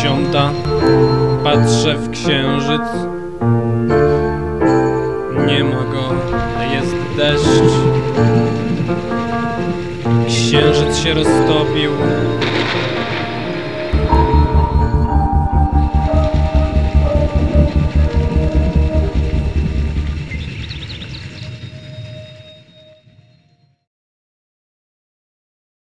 dziesiąta Patrzę w księżyc. Nie ma go, jest deszcz. Księżyc się roztopił.